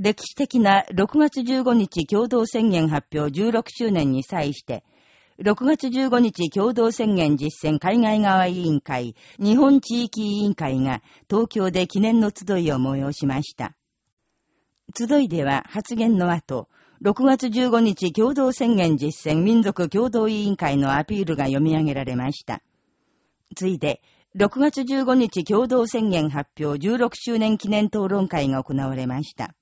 歴史的な6月15日共同宣言発表16周年に際して、6月15日共同宣言実践海外側委員会、日本地域委員会が東京で記念の集いを催しました。集いでは発言の後、6月15日共同宣言実践民族共同委員会のアピールが読み上げられました。ついで、6月15日共同宣言発表16周年記念討論会が行われました。